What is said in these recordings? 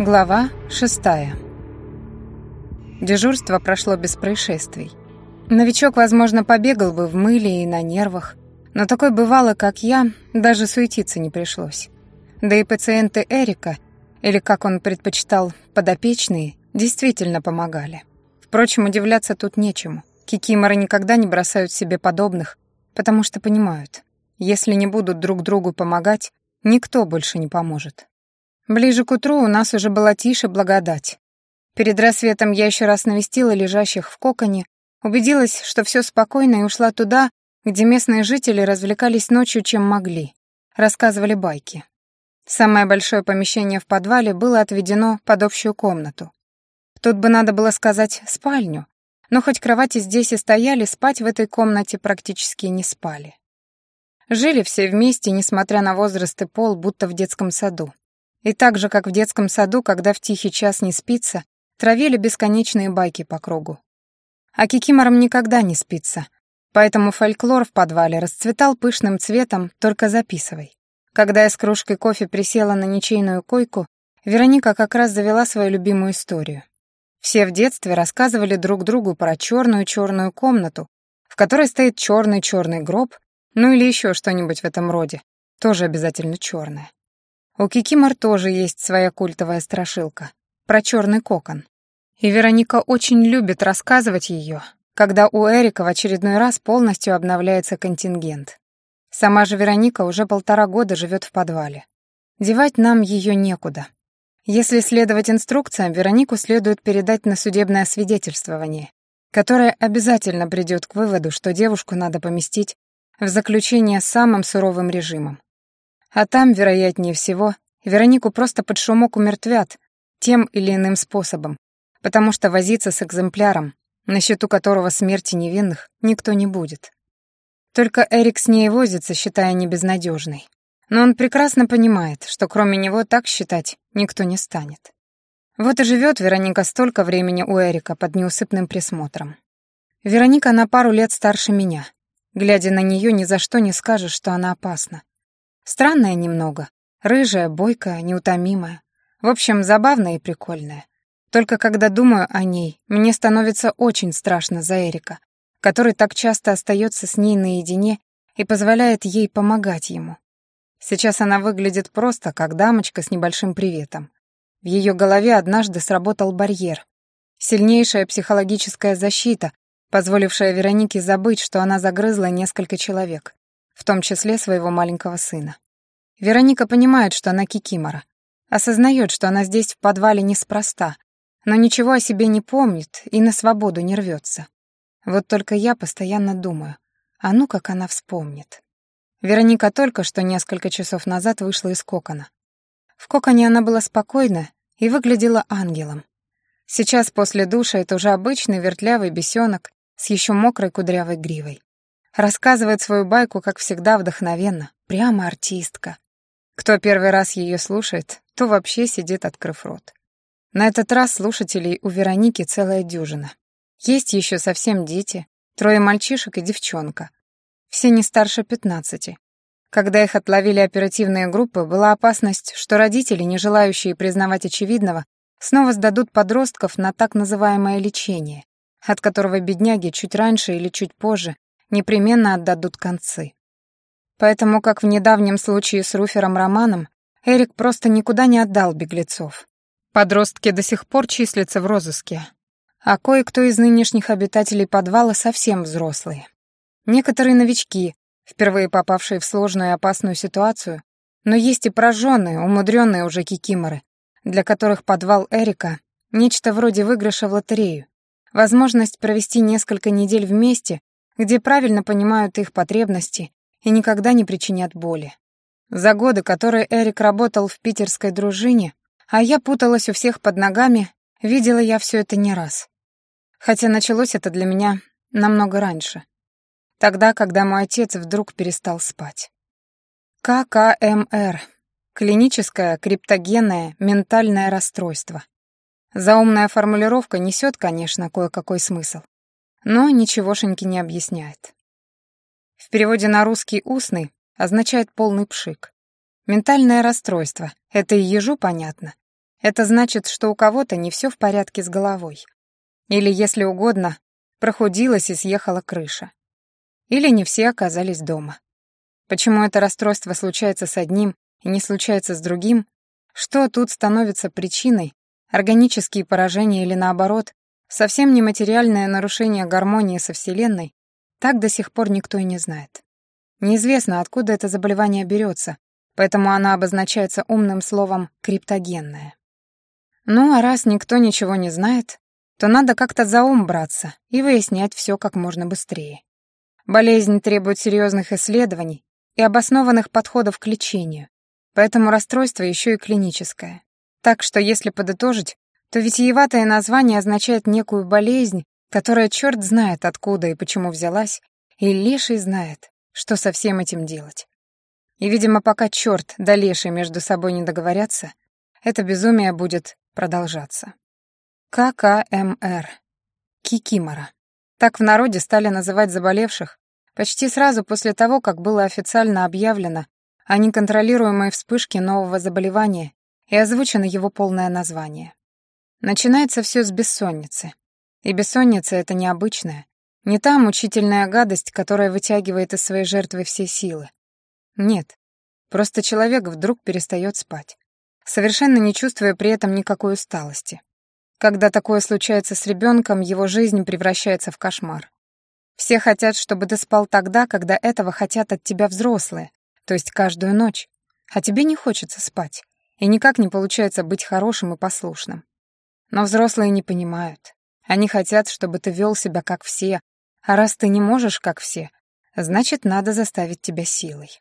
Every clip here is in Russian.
Глава шестая. Дежурство прошло без происшествий. Новичок, возможно, побегал бы в мыле и на нервах, но такой бывало, как я, даже суетиться не пришлось. Да и пациенты Эрика, или как он предпочитал, подопечные, действительно помогали. Впрочем, удивляться тут нечему. Кикиморы никогда не бросают себе подобных, потому что понимают, если не будут друг другу помогать, никто больше не поможет. Ближе к утру у нас уже была тише благодать. Перед рассветом я еще раз навестила лежащих в коконе, убедилась, что все спокойно и ушла туда, где местные жители развлекались ночью, чем могли. Рассказывали байки. Самое большое помещение в подвале было отведено под общую комнату. Тут бы надо было сказать «спальню», но хоть кровати здесь и стояли, спать в этой комнате практически не спали. Жили все вместе, несмотря на возраст и пол, будто в детском саду. И так же, как в детском саду, когда в тихий час не спится, травили бесконечные байки по кругу. А кикиморам никогда не спится, поэтому фольклор в подвале расцветал пышным цветом, только записывай. Когда я с кружкой кофе присела на ничейную койку, Вероника как раз завела свою любимую историю. Все в детстве рассказывали друг другу про черную-черную комнату, в которой стоит черный-черный гроб, ну или еще что-нибудь в этом роде, тоже обязательно черное. У Кикимор тоже есть своя культовая страшилка про черный кокон. И Вероника очень любит рассказывать ее, когда у Эрика в очередной раз полностью обновляется контингент. Сама же Вероника уже полтора года живет в подвале. Девать нам ее некуда. Если следовать инструкциям, Веронику следует передать на судебное свидетельствование, которое обязательно придет к выводу, что девушку надо поместить в заключение с самым суровым режимом. А там, вероятнее всего, Веронику просто под шумок умертвят тем или иным способом, потому что возиться с экземпляром, на счету которого смерти невинных, никто не будет. Только Эрик с ней возится, считая небезнадежной. Но он прекрасно понимает, что кроме него так считать никто не станет. Вот и живет Вероника столько времени у Эрика под неусыпным присмотром. Вероника на пару лет старше меня. Глядя на нее, ни за что не скажешь, что она опасна. Странная немного. Рыжая, бойкая, неутомимая. В общем, забавная и прикольная. Только когда думаю о ней, мне становится очень страшно за Эрика, который так часто остается с ней наедине и позволяет ей помогать ему. Сейчас она выглядит просто как дамочка с небольшим приветом. В ее голове однажды сработал барьер. Сильнейшая психологическая защита, позволившая Веронике забыть, что она загрызла несколько человек в том числе своего маленького сына. Вероника понимает, что она кикимора, осознает, что она здесь в подвале неспроста, но ничего о себе не помнит и на свободу не рвется. Вот только я постоянно думаю, а ну как она вспомнит. Вероника только что несколько часов назад вышла из кокона. В коконе она была спокойна и выглядела ангелом. Сейчас после душа это уже обычный вертлявый бесенок с еще мокрой кудрявой гривой. Рассказывает свою байку, как всегда, вдохновенно. Прямо артистка. Кто первый раз ее слушает, то вообще сидит, открыв рот. На этот раз слушателей у Вероники целая дюжина. Есть еще совсем дети, трое мальчишек и девчонка. Все не старше пятнадцати. Когда их отловили оперативные группы, была опасность, что родители, не желающие признавать очевидного, снова сдадут подростков на так называемое лечение, от которого бедняги чуть раньше или чуть позже непременно отдадут концы. Поэтому, как в недавнем случае с Руфером Романом, Эрик просто никуда не отдал беглецов. Подростки до сих пор числятся в розыске, а кое-кто из нынешних обитателей подвала совсем взрослые. Некоторые новички, впервые попавшие в сложную и опасную ситуацию, но есть и пораженные, умудренные уже кикиморы, для которых подвал Эрика — нечто вроде выигрыша в лотерею, возможность провести несколько недель вместе где правильно понимают их потребности и никогда не причинят боли. За годы, которые Эрик работал в питерской дружине, а я путалась у всех под ногами, видела я все это не раз. Хотя началось это для меня намного раньше. Тогда, когда мой отец вдруг перестал спать. ККМР. Клиническое криптогенное ментальное расстройство. Заумная формулировка несет, конечно, кое-какой смысл но ничегошеньки не объясняет. В переводе на русский «устный» означает полный пшик. Ментальное расстройство — это и ежу понятно. Это значит, что у кого-то не все в порядке с головой. Или, если угодно, прохудилась и съехала крыша. Или не все оказались дома. Почему это расстройство случается с одним и не случается с другим? Что тут становится причиной? Органические поражения или наоборот, совсем нематериальное нарушение гармонии со Вселенной? Так до сих пор никто и не знает. Неизвестно, откуда это заболевание берется, поэтому она обозначается умным словом «криптогенное». Ну, а раз никто ничего не знает, то надо как-то за ум браться и выяснять все как можно быстрее. Болезнь требует серьезных исследований и обоснованных подходов к лечению, поэтому расстройство еще и клиническое. Так что, если подытожить, то витиеватое название означает некую болезнь, которая черт знает откуда и почему взялась, и леший знает, что со всем этим делать. И, видимо, пока черт да леший между собой не договорятся, это безумие будет продолжаться. ККМР. Кикимора. Так в народе стали называть заболевших почти сразу после того, как было официально объявлено о неконтролируемой вспышке нового заболевания и озвучено его полное название. Начинается все с бессонницы. И бессонница — это необычная, не та мучительная гадость, которая вытягивает из своей жертвы все силы. Нет, просто человек вдруг перестает спать, совершенно не чувствуя при этом никакой усталости. Когда такое случается с ребенком, его жизнь превращается в кошмар. Все хотят, чтобы ты спал тогда, когда этого хотят от тебя взрослые, то есть каждую ночь. А тебе не хочется спать, и никак не получается быть хорошим и послушным. Но взрослые не понимают. Они хотят, чтобы ты вел себя как все, а раз ты не можешь как все, значит, надо заставить тебя силой.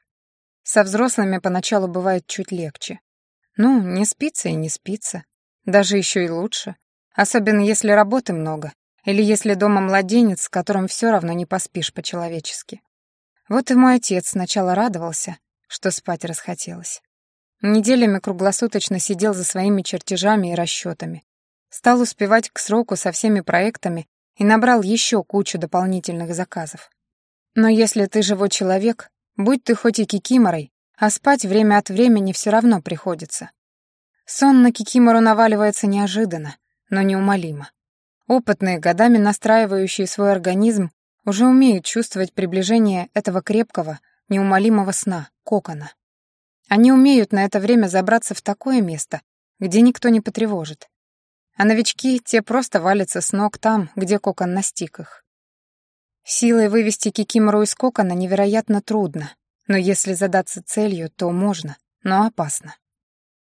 Со взрослыми поначалу бывает чуть легче. Ну, не спится и не спится. Даже еще и лучше. Особенно если работы много, или если дома младенец, с которым все равно не поспишь по-человечески. Вот и мой отец сначала радовался, что спать расхотелось. Неделями круглосуточно сидел за своими чертежами и расчетами. Стал успевать к сроку со всеми проектами и набрал еще кучу дополнительных заказов. Но если ты живой человек, будь ты хоть и кикиморой, а спать время от времени все равно приходится. Сон на кикимору наваливается неожиданно, но неумолимо. Опытные, годами настраивающие свой организм, уже умеют чувствовать приближение этого крепкого, неумолимого сна, кокона. Они умеют на это время забраться в такое место, где никто не потревожит. А новички, те просто валятся с ног там, где кокон настиг их. Силой вывести кикимору из кокона невероятно трудно, но если задаться целью, то можно, но опасно.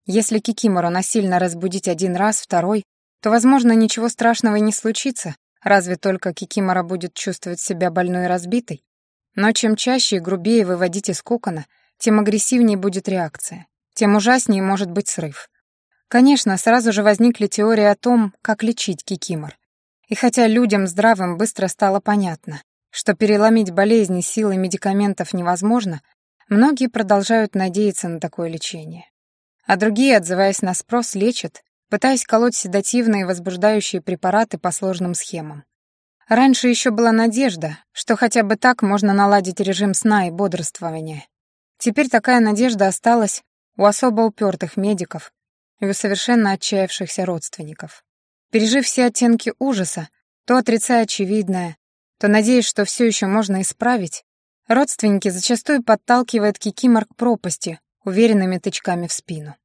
Если кикимору насильно разбудить один раз, второй, то, возможно, ничего страшного и не случится, разве только Кикимора будет чувствовать себя больной и разбитой. Но чем чаще и грубее выводить из кокона, тем агрессивнее будет реакция, тем ужаснее может быть срыв. Конечно, сразу же возникли теории о том, как лечить кикимор. И хотя людям здравым быстро стало понятно, что переломить болезни силой медикаментов невозможно, многие продолжают надеяться на такое лечение. А другие, отзываясь на спрос, лечат, пытаясь колоть седативные возбуждающие препараты по сложным схемам. Раньше еще была надежда, что хотя бы так можно наладить режим сна и бодрствования. Теперь такая надежда осталась у особо упертых медиков у совершенно отчаявшихся родственников. Пережив все оттенки ужаса, то отрицая очевидное, то надеясь, что все еще можно исправить, родственники зачастую подталкивают Кикимор к пропасти уверенными тычками в спину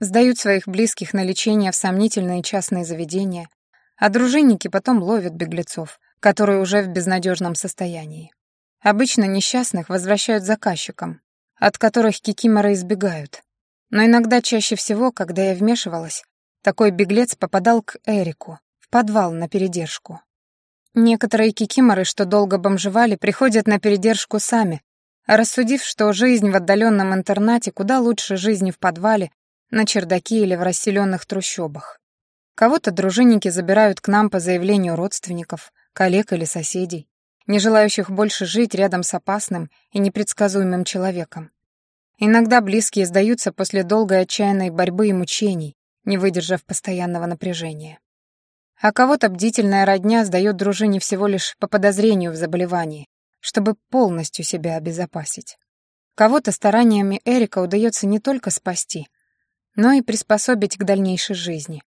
сдают своих близких на лечение в сомнительные частные заведения, а дружинники потом ловят беглецов, которые уже в безнадежном состоянии. Обычно несчастных возвращают заказчикам, от которых кикиморы избегают. Но иногда чаще всего, когда я вмешивалась, такой беглец попадал к Эрику, в подвал на передержку. Некоторые кикиморы, что долго бомжевали, приходят на передержку сами, рассудив, что жизнь в отдаленном интернате куда лучше жизни в подвале на чердаке или в расселенных трущобах. Кого-то дружинники забирают к нам по заявлению родственников, коллег или соседей, не желающих больше жить рядом с опасным и непредсказуемым человеком. Иногда близкие сдаются после долгой отчаянной борьбы и мучений, не выдержав постоянного напряжения. А кого-то бдительная родня сдает дружине всего лишь по подозрению в заболевании, чтобы полностью себя обезопасить. Кого-то стараниями Эрика удается не только спасти, но и приспособить к дальнейшей жизни.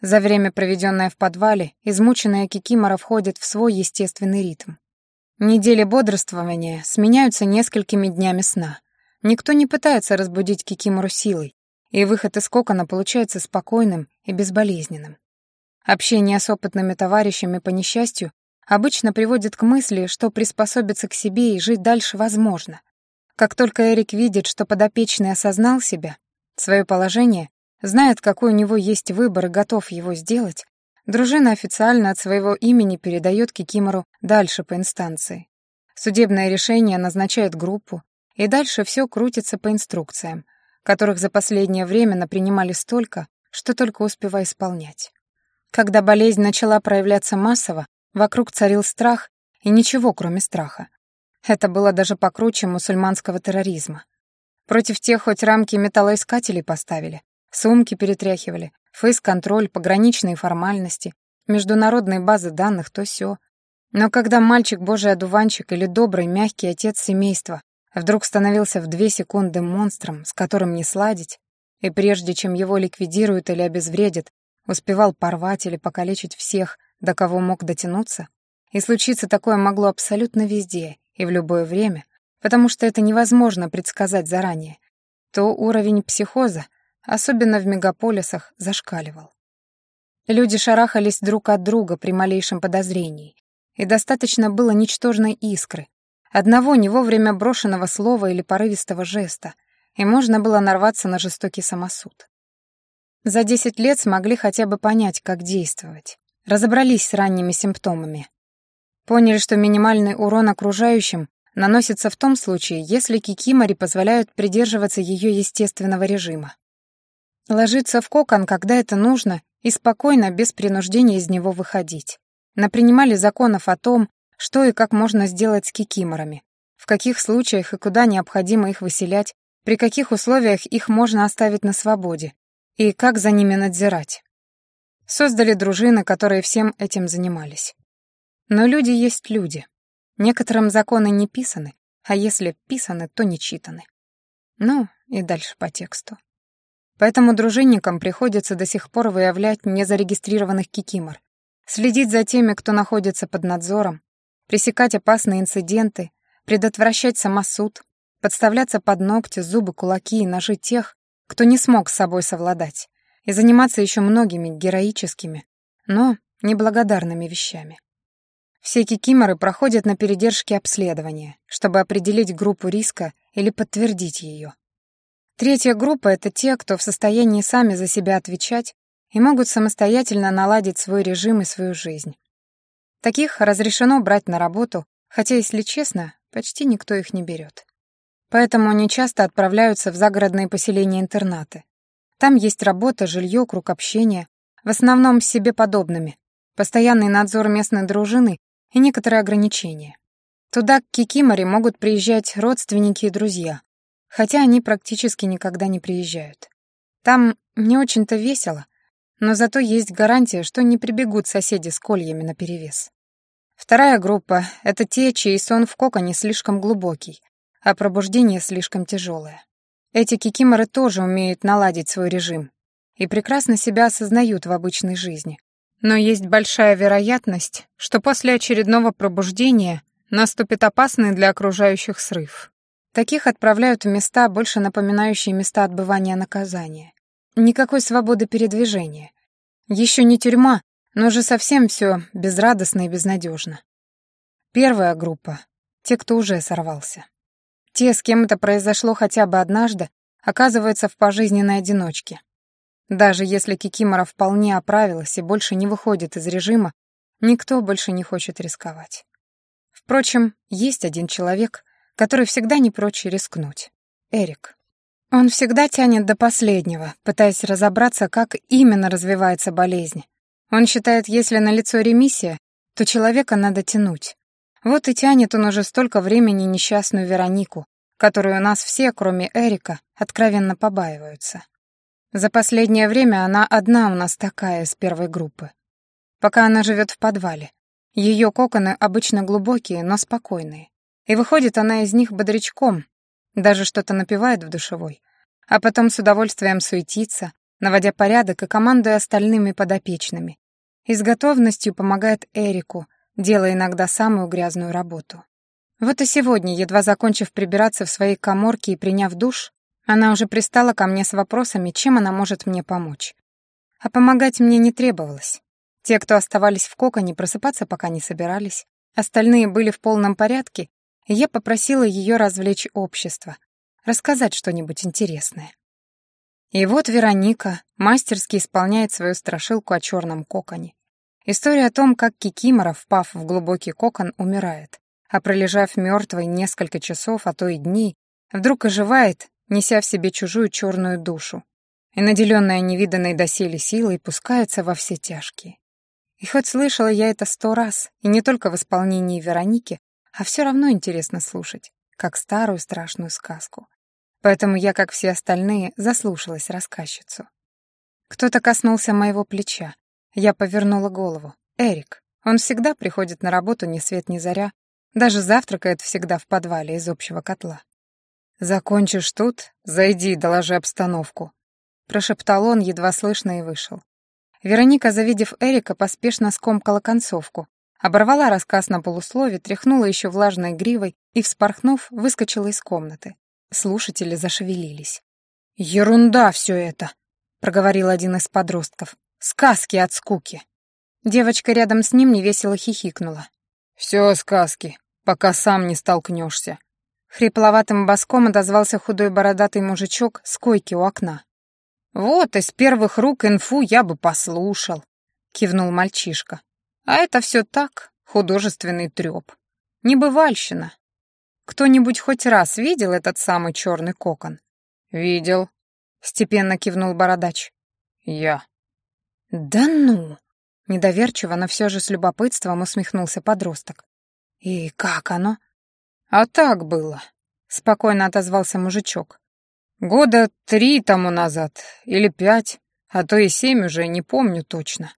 За время, проведенное в подвале, измученная Кикимора входит в свой естественный ритм. Недели бодрствования сменяются несколькими днями сна. Никто не пытается разбудить Кикимору силой, и выход из кокона получается спокойным и безболезненным. Общение с опытными товарищами по несчастью обычно приводит к мысли, что приспособиться к себе и жить дальше возможно. Как только Эрик видит, что подопечный осознал себя, свое положение, знает, какой у него есть выбор и готов его сделать, дружина официально от своего имени передает Кикимору дальше по инстанции. Судебное решение назначает группу, и дальше все крутится по инструкциям, которых за последнее время напринимали столько, что только успевай исполнять. Когда болезнь начала проявляться массово, вокруг царил страх и ничего, кроме страха. Это было даже покруче мусульманского терроризма. Против тех хоть рамки металлоискателей поставили, сумки перетряхивали, фейс-контроль, пограничные формальности, международные базы данных, то все. Но когда мальчик божий одуванчик или добрый, мягкий отец семейства вдруг становился в две секунды монстром, с которым не сладить, и прежде чем его ликвидируют или обезвредят, успевал порвать или покалечить всех, до кого мог дотянуться, и случиться такое могло абсолютно везде и в любое время, потому что это невозможно предсказать заранее, то уровень психоза, особенно в мегаполисах, зашкаливал. Люди шарахались друг от друга при малейшем подозрении, и достаточно было ничтожной искры, одного не вовремя брошенного слова или порывистого жеста, и можно было нарваться на жестокий самосуд. За 10 лет смогли хотя бы понять, как действовать. Разобрались с ранними симптомами. Поняли, что минимальный урон окружающим наносится в том случае, если кикимори позволяют придерживаться ее естественного режима. Ложиться в кокон, когда это нужно, и спокойно, без принуждения из него выходить. Напринимали законов о том, что и как можно сделать с кикиморами, в каких случаях и куда необходимо их выселять, при каких условиях их можно оставить на свободе, и как за ними надзирать. Создали дружины, которые всем этим занимались. Но люди есть люди. Некоторым законы не писаны, а если писаны, то не читаны. Ну, и дальше по тексту. Поэтому дружинникам приходится до сих пор выявлять незарегистрированных кикимор, следить за теми, кто находится под надзором, пресекать опасные инциденты, предотвращать самосуд, подставляться под ногти, зубы, кулаки и ножи тех, кто не смог с собой совладать, и заниматься еще многими героическими, но неблагодарными вещами. Все кикиморы проходят на передержке обследования, чтобы определить группу риска или подтвердить ее. Третья группа — это те, кто в состоянии сами за себя отвечать и могут самостоятельно наладить свой режим и свою жизнь. Таких разрешено брать на работу, хотя, если честно, почти никто их не берет. Поэтому они часто отправляются в загородные поселения-интернаты. Там есть работа, жилье, круг общения, в основном с себе подобными, постоянный надзор местной дружины и некоторые ограничения. Туда к Кикиморе могут приезжать родственники и друзья, хотя они практически никогда не приезжают. Там не очень-то весело, но зато есть гарантия, что не прибегут соседи с кольями наперевес. Вторая группа — это те, чей сон в коконе слишком глубокий, а пробуждение слишком тяжелое. Эти кикиморы тоже умеют наладить свой режим и прекрасно себя осознают в обычной жизни. Но есть большая вероятность, что после очередного пробуждения наступит опасный для окружающих срыв. Таких отправляют в места, больше напоминающие места отбывания наказания. Никакой свободы передвижения. Еще не тюрьма, но уже совсем все безрадостно и безнадежно. Первая группа — те, кто уже сорвался. Те, с кем это произошло хотя бы однажды, оказываются в пожизненной одиночке. Даже если Кикимора вполне оправилась и больше не выходит из режима, никто больше не хочет рисковать. Впрочем, есть один человек, который всегда не прочь рискнуть. Эрик. Он всегда тянет до последнего, пытаясь разобраться, как именно развивается болезнь. Он считает, если налицо ремиссия, то человека надо тянуть. Вот и тянет он уже столько времени несчастную Веронику, которую у нас все, кроме Эрика, откровенно побаиваются. За последнее время она одна у нас такая из первой группы. Пока она живет в подвале. Ее коконы обычно глубокие, но спокойные. И выходит она из них бодрячком, даже что-то напевает в душевой. а потом с удовольствием суетится, наводя порядок и командуя остальными подопечными. И с готовностью помогает Эрику, делая иногда самую грязную работу. Вот и сегодня, едва закончив прибираться в своей коморке и приняв душ, она уже пристала ко мне с вопросами, чем она может мне помочь. А помогать мне не требовалось. Те, кто оставались в коконе, просыпаться пока не собирались. Остальные были в полном порядке, и я попросила ее развлечь общество, рассказать что-нибудь интересное. И вот Вероника мастерски исполняет свою страшилку о черном коконе. История о том, как Кикимора, впав в глубокий кокон, умирает, а пролежав мертвой несколько часов, а то и дней, вдруг оживает, неся в себе чужую черную душу, и, наделенная невиданной доселе силой, пускается во все тяжкие. И хоть слышала я это сто раз, и не только в исполнении Вероники, а все равно интересно слушать, как старую страшную сказку. Поэтому я, как все остальные, заслушалась рассказчицу. Кто-то коснулся моего плеча. Я повернула голову. Эрик. Он всегда приходит на работу ни свет ни заря, даже завтракает всегда в подвале из общего котла. «Закончишь тут, зайди и доложи обстановку», — прошептал он, едва слышно, и вышел. Вероника, завидев Эрика, поспешно скомкала концовку, оборвала рассказ на полуслове, тряхнула еще влажной гривой и, вспорхнув, выскочила из комнаты. Слушатели зашевелились. «Ерунда все это!» — проговорил один из подростков. «Сказки от скуки!» Девочка рядом с ним невесело хихикнула. «Все сказки, пока сам не столкнешься. Хрипловатым боском отозвался худой бородатый мужичок с койки у окна. «Вот из первых рук инфу я бы послушал», — кивнул мальчишка. «А это все так, художественный треп. Небывальщина. Кто-нибудь хоть раз видел этот самый черный кокон?» «Видел», — степенно кивнул бородач. «Я». «Да ну!» — недоверчиво, но все же с любопытством усмехнулся подросток. «И как оно?» «А так было», — спокойно отозвался мужичок. «Года три тому назад, или пять, а то и семь уже, не помню точно».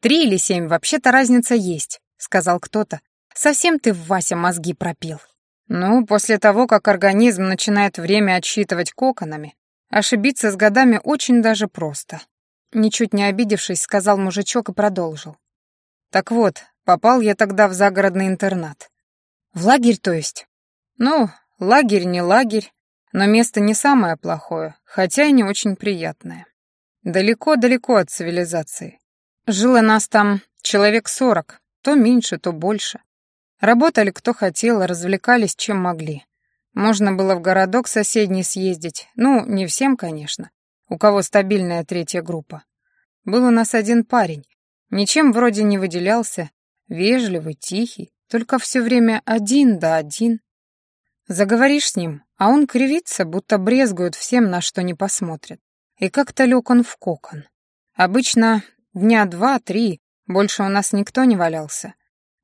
«Три или семь, вообще-то разница есть», — сказал кто-то. «Совсем ты, Вася, мозги пропил». «Ну, после того, как организм начинает время отсчитывать коконами, ошибиться с годами очень даже просто». Ничуть не обидевшись, сказал мужичок и продолжил. «Так вот, попал я тогда в загородный интернат. В лагерь, то есть? Ну, лагерь не лагерь, но место не самое плохое, хотя и не очень приятное. Далеко-далеко от цивилизации. Жило нас там человек сорок, то меньше, то больше. Работали кто хотел, развлекались чем могли. Можно было в городок соседний съездить, ну, не всем, конечно, у кого стабильная третья группа. Был у нас один парень, ничем вроде не выделялся, вежливый, тихий, только все время один да один. Заговоришь с ним, а он кривится, будто брезгует всем, на что не посмотрит. И как-то лег он в кокон. Обычно дня два-три, больше у нас никто не валялся.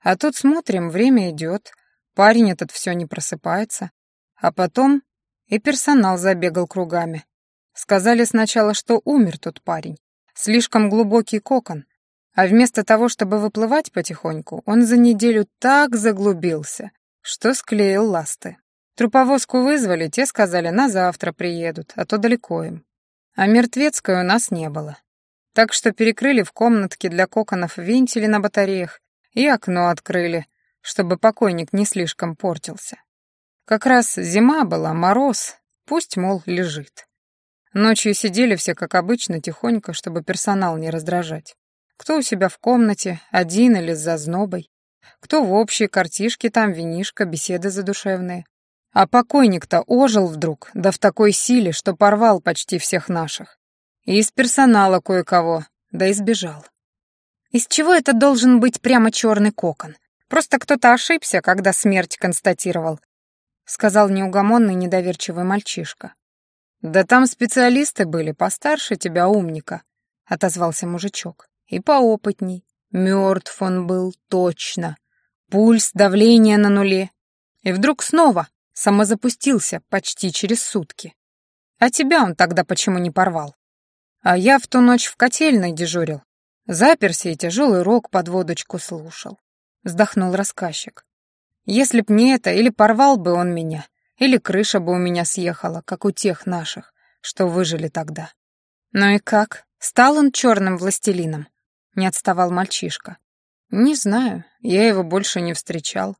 А тут смотрим, время идет, парень этот все не просыпается. А потом и персонал забегал кругами. Сказали сначала, что умер тот парень. Слишком глубокий кокон, а вместо того, чтобы выплывать потихоньку, он за неделю так заглубился, что склеил ласты. Труповозку вызвали, те сказали, на завтра приедут, а то далеко им. А мертвецкой у нас не было. Так что перекрыли в комнатке для коконов вентили на батареях и окно открыли, чтобы покойник не слишком портился. Как раз зима была, мороз, пусть, мол, лежит. Ночью сидели все, как обычно, тихонько, чтобы персонал не раздражать. Кто у себя в комнате, один или с зазнобой. Кто в общей картишке, там винишка, беседы задушевные. А покойник-то ожил вдруг, да в такой силе, что порвал почти всех наших. И из персонала кое-кого, да избежал. Из чего это должен быть прямо черный кокон? Просто кто-то ошибся, когда смерть констатировал, сказал неугомонный недоверчивый мальчишка. Да там специалисты были, постарше тебя, умника, отозвался мужичок. И поопытней. Мертв он был, точно. Пульс, давление на нуле. И вдруг снова самозапустился почти через сутки. А тебя он тогда почему не порвал? А я в ту ночь в котельной дежурил. Заперся и тяжелый рог под водочку слушал. Вздохнул рассказчик. Если б не это, или порвал бы он меня, или крыша бы у меня съехала, как у тех наших, что выжили тогда. Ну и как? Стал он черным властелином? Не отставал мальчишка. Не знаю, я его больше не встречал,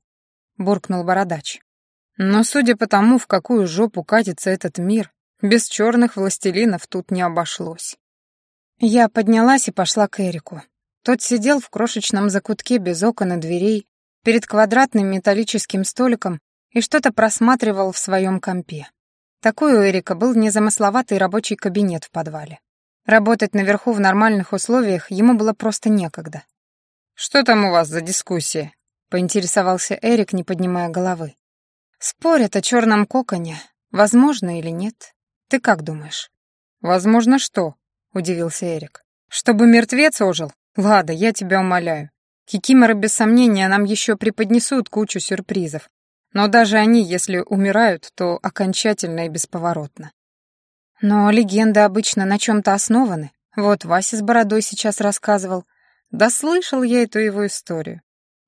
буркнул бородач. Но судя по тому, в какую жопу катится этот мир, без черных властелинов тут не обошлось. Я поднялась и пошла к Эрику. Тот сидел в крошечном закутке без окон и дверей, перед квадратным металлическим столиком и что-то просматривал в своем компе. Такой у Эрика был незамысловатый рабочий кабинет в подвале. Работать наверху в нормальных условиях ему было просто некогда. «Что там у вас за дискуссия?» — поинтересовался Эрик, не поднимая головы. «Спорят о черном коконе. Возможно или нет? Ты как думаешь?» «Возможно что?» — удивился Эрик. «Чтобы мертвец ожил? Лада, я тебя умоляю. Кикиморы, без сомнения, нам еще преподнесут кучу сюрпризов. Но даже они, если умирают, то окончательно и бесповоротно. Но легенды обычно на чем-то основаны. Вот Вася с бородой сейчас рассказывал. Да слышал я эту его историю.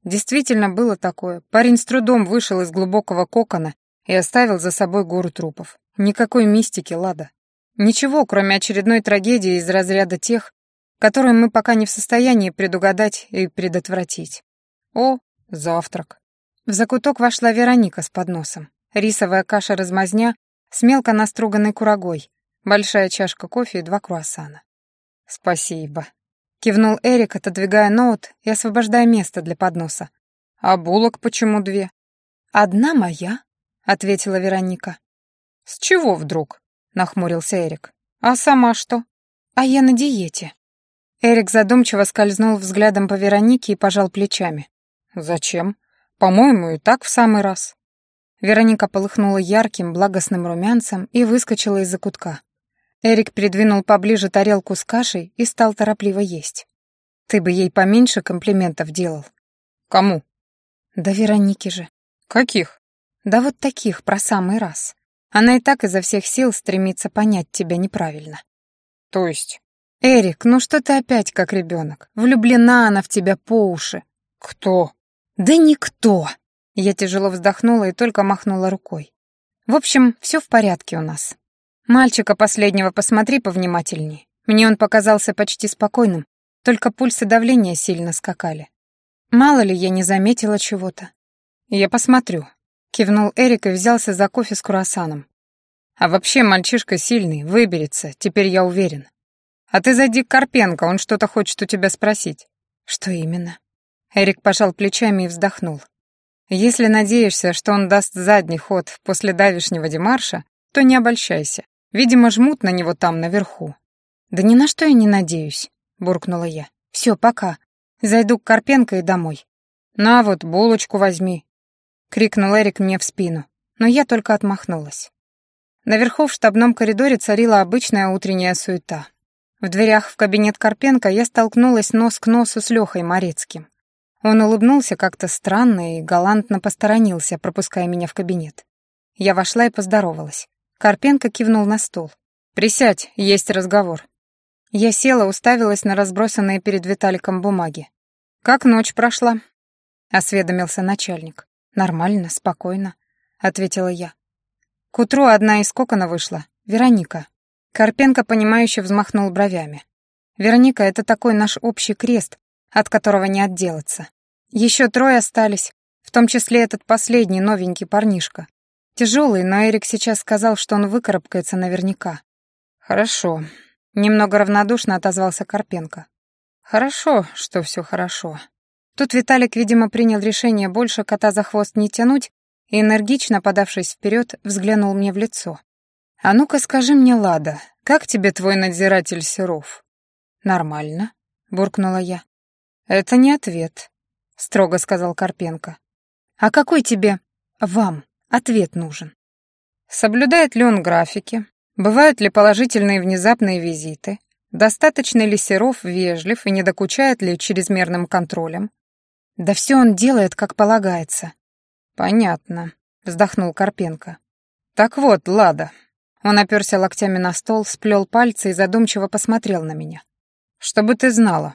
Действительно было такое. Парень с трудом вышел из глубокого кокона и оставил за собой гору трупов. Никакой мистики, Лада. Ничего, кроме очередной трагедии из разряда тех, которую мы пока не в состоянии предугадать и предотвратить. О, завтрак. В закуток вошла Вероника с подносом. Рисовая каша-размазня с мелко наструганной курагой, большая чашка кофе и два круассана. «Спасибо», — кивнул Эрик, отодвигая ноут и освобождая место для подноса. «А булок почему две?» «Одна моя», — ответила Вероника. «С чего вдруг?» — нахмурился Эрик. «А сама что?» «А я на диете». Эрик задумчиво скользнул взглядом по Веронике и пожал плечами. «Зачем? По-моему, и так в самый раз». Вероника полыхнула ярким, благостным румянцем и выскочила из-за кутка. Эрик придвинул поближе тарелку с кашей и стал торопливо есть. «Ты бы ей поменьше комплиментов делал». «Кому?» «Да Веронике же». «Каких?» «Да вот таких, про самый раз. Она и так изо всех сил стремится понять тебя неправильно». «То есть?» «Эрик, ну что ты опять как ребенок? Влюблена она в тебя по уши». «Кто?» «Да никто!» Я тяжело вздохнула и только махнула рукой. «В общем, все в порядке у нас. Мальчика последнего посмотри повнимательней. Мне он показался почти спокойным, только пульс и давление сильно скакали. Мало ли я не заметила чего-то. Я посмотрю. Кивнул Эрик и взялся за кофе с круассаном. А вообще мальчишка сильный, выберется, теперь я уверен. «А ты зайди к Карпенко, он что-то хочет у тебя спросить». «Что именно?» Эрик пожал плечами и вздохнул. «Если надеешься, что он даст задний ход после давишнего демарша, то не обольщайся. Видимо, жмут на него там, наверху». «Да ни на что я не надеюсь», — буркнула я. «Все, пока. Зайду к Карпенко и домой». «На вот, булочку возьми», — крикнул Эрик мне в спину, но я только отмахнулась. Наверху в штабном коридоре царила обычная утренняя суета. В дверях в кабинет Карпенко я столкнулась нос к носу с Лехой Морецким. Он улыбнулся как-то странно и галантно посторонился, пропуская меня в кабинет. Я вошла и поздоровалась. Карпенко кивнул на стол. «Присядь, есть разговор». Я села, уставилась на разбросанные перед Виталиком бумаги. «Как ночь прошла?» — осведомился начальник. «Нормально, спокойно», — ответила я. К утру одна из кокона вышла, Вероника. Карпенко, понимающе взмахнул бровями. «Вероника, это такой наш общий крест, от которого не отделаться. Еще трое остались, в том числе этот последний новенький парнишка. Тяжелый, но Эрик сейчас сказал, что он выкарабкается наверняка». «Хорошо», — немного равнодушно отозвался Карпенко. «Хорошо, что все хорошо». Тут Виталик, видимо, принял решение больше кота за хвост не тянуть и, энергично подавшись вперед, взглянул мне в лицо. «А ну-ка скажи мне, Лада, как тебе твой надзиратель Серов?» «Нормально», — буркнула я. «Это не ответ», — строго сказал Карпенко. «А какой тебе, вам, ответ нужен?» «Соблюдает ли он графики? Бывают ли положительные внезапные визиты? Достаточно ли Серов вежлив и не докучает ли чрезмерным контролем?» «Да все он делает, как полагается». «Понятно», — вздохнул Карпенко. «Так вот, Лада, он оперся локтями на стол, сплел пальцы и задумчиво посмотрел на меня. «Чтобы ты знала,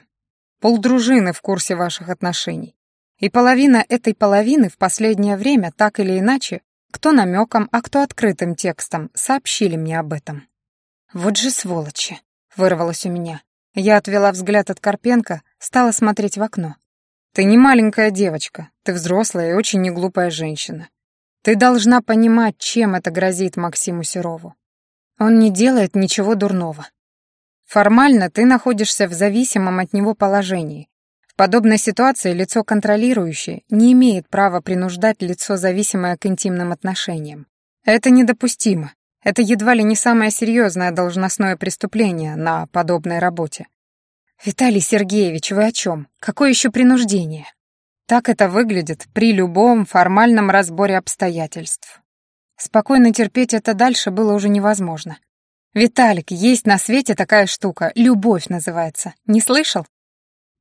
полдружины в курсе ваших отношений. И половина этой половины в последнее время, так или иначе, кто намеком, а кто открытым текстом, сообщили мне об этом. Вот же сволочи, вырвалось у меня. Я отвела взгляд от Карпенко, стала смотреть в окно. Ты не маленькая девочка, ты взрослая и очень неглупая женщина. Ты должна понимать, чем это грозит Максиму Серову. Он не делает ничего дурного. Формально ты находишься в зависимом от него положении. В подобной ситуации лицо контролирующее не имеет права принуждать лицо, зависимое к интимным отношениям. Это недопустимо. Это едва ли не самое серьезное должностное преступление на подобной работе. Виталий Сергеевич, вы о чем? Какое еще принуждение? Так это выглядит при любом формальном разборе обстоятельств. Спокойно терпеть это дальше было уже невозможно. «Виталик, есть на свете такая штука, любовь называется. Не слышал?»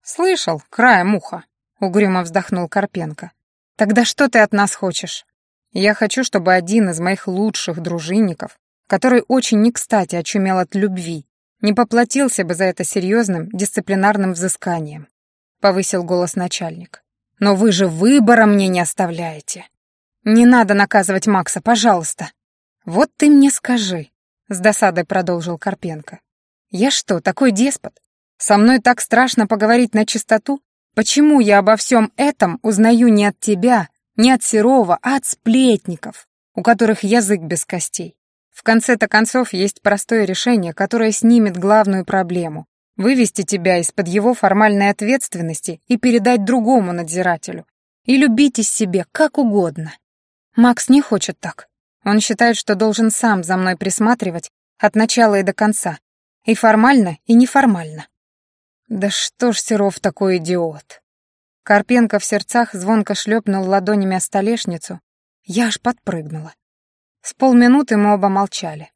«Слышал, краем уха», — угрюмо вздохнул Карпенко. «Тогда что ты от нас хочешь?» «Я хочу, чтобы один из моих лучших дружинников, который очень не кстати очумел от любви, не поплатился бы за это серьезным дисциплинарным взысканием», — повысил голос начальник. Но вы же выбора мне не оставляете. Не надо наказывать Макса, пожалуйста. Вот ты мне скажи, с досадой продолжил Карпенко. Я что, такой деспот? Со мной так страшно поговорить на чистоту? Почему я обо всем этом узнаю не от тебя, не от Серова, а от сплетников, у которых язык без костей? В конце-то концов есть простое решение, которое снимет главную проблему, вывести тебя из-под его формальной ответственности и передать другому надзирателю. И любить из себе как угодно. Макс не хочет так. Он считает, что должен сам за мной присматривать от начала и до конца. И формально, и неформально. Да что ж Серов такой идиот. Карпенко в сердцах звонко шлепнул ладонями о столешницу. Я аж подпрыгнула. С полминуты мы оба молчали.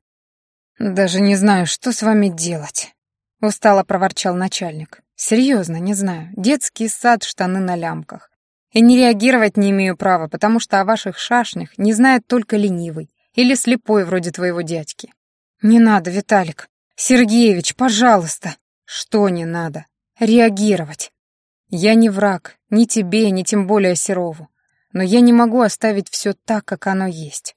«Даже не знаю, что с вами делать», — устало проворчал начальник. «Серьезно, не знаю. Детский сад, штаны на лямках. И не реагировать не имею права, потому что о ваших шашнях не знает только ленивый или слепой вроде твоего дядьки». «Не надо, Виталик. Сергеевич, пожалуйста». «Что не надо? Реагировать. Я не враг, ни тебе, ни тем более Серову. Но я не могу оставить все так, как оно есть», —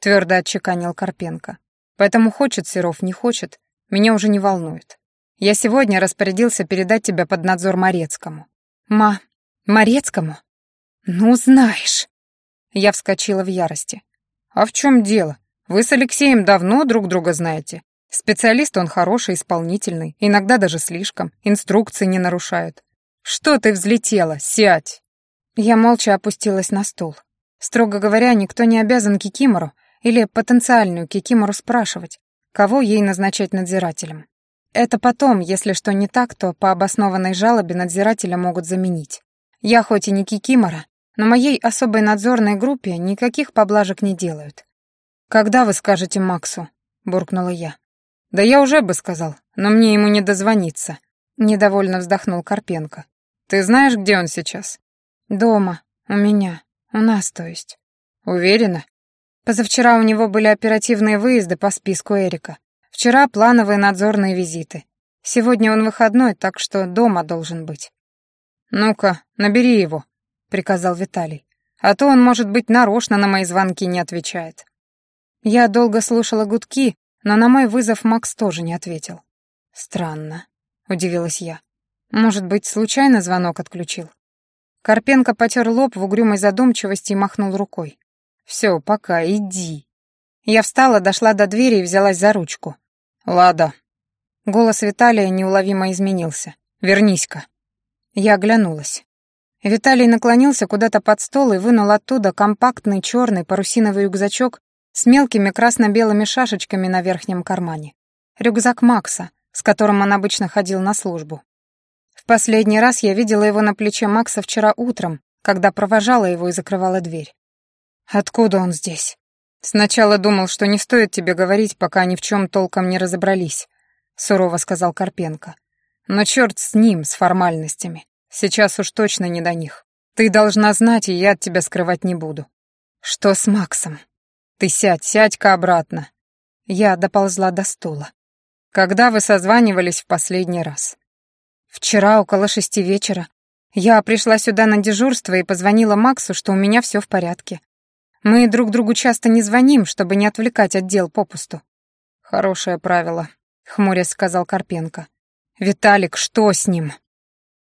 твердо отчеканил Карпенко. «Поэтому хочет Серов, не хочет, меня уже не волнует. Я сегодня распорядился передать тебя под надзор Морецкому». «Ма... Морецкому?» «Ну, знаешь...» Я вскочила в ярости. «А в чем дело? Вы с Алексеем давно друг друга знаете. Специалист он хороший, исполнительный, иногда даже слишком, инструкции не нарушают. Что ты взлетела? Сядь!» Я молча опустилась на стул. Строго говоря, никто не обязан Кикимору или потенциальную Кикимору спрашивать, кого ей назначать надзирателем. Это потом, если что не так, то по обоснованной жалобе надзирателя могут заменить. Я хоть и не кикимора, но моей особой надзорной группе никаких поблажек не делают. «Когда вы скажете Максу?» — буркнула я. «Да я уже бы сказал, но мне ему не дозвониться», — недовольно вздохнул Карпенко. «Ты знаешь, где он сейчас?» «Дома. У меня. У нас, то есть». «Уверена?» Позавчера у него были оперативные выезды по списку Эрика. Вчера плановые надзорные визиты. Сегодня он выходной, так что дома должен быть. «Ну-ка, набери его», — приказал Виталий. «А то он, может быть, нарочно на мои звонки не отвечает». Я долго слушала гудки, но на мой вызов Макс тоже не ответил. «Странно», — удивилась я. «Может быть, случайно звонок отключил?» Карпенко потер лоб в угрюмой задумчивости и махнул рукой. «Все, пока, иди». Я встала, дошла до двери и взялась за ручку. «Лада». Голос Виталия неуловимо изменился. «Вернись-ка». Я оглянулась. Виталий наклонился куда-то под стол и вынул оттуда компактный черный парусиновый рюкзачок с мелкими красно-белыми шашечками на верхнем кармане. Рюкзак Макса, с которым он обычно ходил на службу. В последний раз я видела его на плече Макса вчера утром, когда провожала его и закрывала дверь. «Откуда он здесь?» «Сначала думал, что не стоит тебе говорить, пока ни в чем толком не разобрались», — сурово сказал Карпенко. «Но черт с ним, с формальностями. Сейчас уж точно не до них. Ты должна знать, и я от тебя скрывать не буду». «Что с Максом?» «Ты сядь, сядь-ка обратно». Я доползла до стула. «Когда вы созванивались в последний раз?» «Вчера около шести вечера. Я пришла сюда на дежурство и позвонила Максу, что у меня все в порядке. Мы друг другу часто не звоним, чтобы не отвлекать отдел попусту. Хорошее правило, хмурясь сказал Карпенко. «Виталик, что с ним?»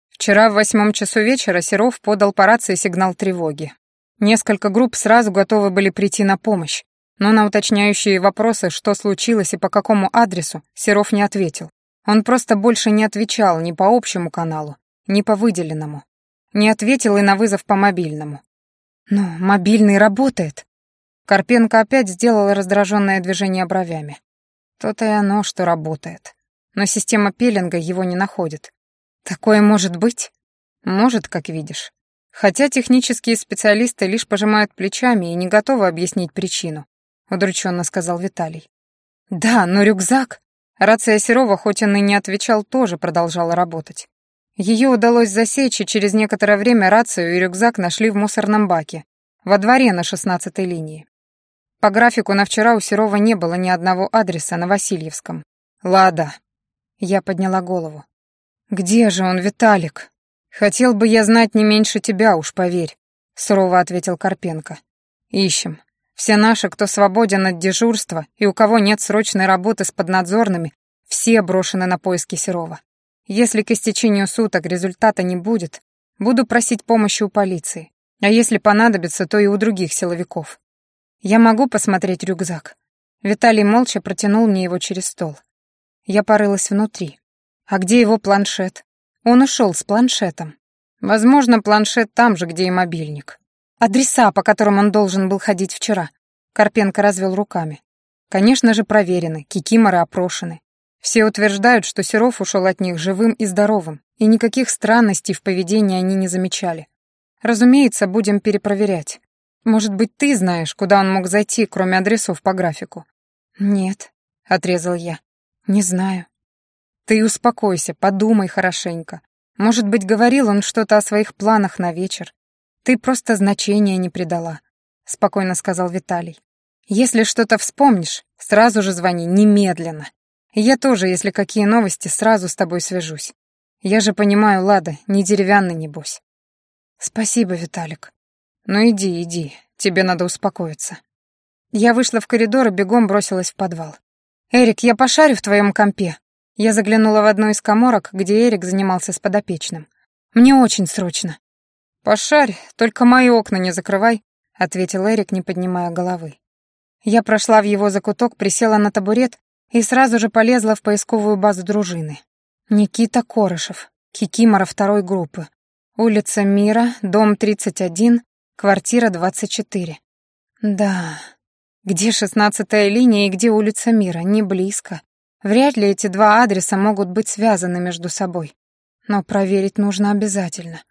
Вчера в восьмом часу вечера Серов подал по рации сигнал тревоги. Несколько групп сразу готовы были прийти на помощь, но на уточняющие вопросы, что случилось и по какому адресу, Серов не ответил. Он просто больше не отвечал ни по общему каналу, ни по выделенному. Не ответил и на вызов по мобильному. «Ну, мобильный работает». Карпенко опять сделал раздраженное движение бровями. То-то и оно, что работает. Но система пеленга его не находит. Такое может быть? Может, как видишь. Хотя технические специалисты лишь пожимают плечами и не готовы объяснить причину, удрученно сказал Виталий. Да, но рюкзак... Рация Серова, хоть он и не отвечал, тоже продолжала работать. Ее удалось засечь, и через некоторое время рацию и рюкзак нашли в мусорном баке, во дворе на шестнадцатой линии. По графику на вчера у Серова не было ни одного адреса на Васильевском. Лада. Я подняла голову. «Где же он, Виталик?» «Хотел бы я знать не меньше тебя, уж поверь», — сурово ответил Карпенко. «Ищем. Все наши, кто свободен от дежурства и у кого нет срочной работы с поднадзорными, все брошены на поиски Серова. Если к истечению суток результата не будет, буду просить помощи у полиции. А если понадобится, то и у других силовиков. Я могу посмотреть рюкзак. Виталий молча протянул мне его через стол. Я порылась внутри. А где его планшет? Он ушел с планшетом. Возможно, планшет там же, где и мобильник. Адреса, по которым он должен был ходить вчера. Карпенко развел руками. Конечно же, проверены, кикиморы опрошены. Все утверждают, что Серов ушел от них живым и здоровым, и никаких странностей в поведении они не замечали. Разумеется, будем перепроверять. Может быть, ты знаешь, куда он мог зайти, кроме адресов по графику? Нет, отрезал я. Не знаю. Ты успокойся, подумай хорошенько. Может быть, говорил он что-то о своих планах на вечер. Ты просто значения не придала, спокойно сказал Виталий. Если что-то вспомнишь, сразу же звони, немедленно. Я тоже, если какие новости, сразу с тобой свяжусь. Я же понимаю, Лада, не деревянный, небось. Спасибо, Виталик. Ну иди, иди, тебе надо успокоиться. Я вышла в коридор и бегом бросилась в подвал. «Эрик, я пошарю в твоем компе». Я заглянула в одну из коморок, где Эрик занимался с подопечным. «Мне очень срочно». «Пошарь, только мои окна не закрывай», — ответил Эрик, не поднимая головы. Я прошла в его закуток, присела на табурет и сразу же полезла в поисковую базу дружины. Никита Корышев, Кикимора второй группы. Улица Мира, дом 31, квартира 24. Да, где шестнадцатая линия и где улица Мира, не близко. Вряд ли эти два адреса могут быть связаны между собой. Но проверить нужно обязательно.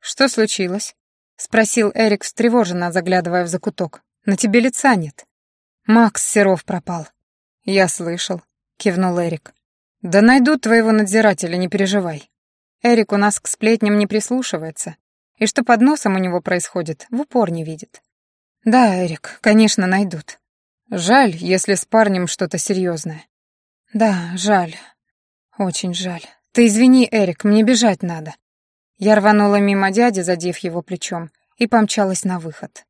Что случилось? Спросил Эрик встревоженно, заглядывая в закуток. На тебе лица нет. Макс Серов пропал. «Я слышал», — кивнул Эрик. «Да найду твоего надзирателя, не переживай. Эрик у нас к сплетням не прислушивается, и что под носом у него происходит, в упор не видит. Да, Эрик, конечно, найдут. Жаль, если с парнем что-то серьезное. Да, жаль. Очень жаль. Ты извини, Эрик, мне бежать надо. Я рванула мимо дяди, задев его плечом, и помчалась на выход.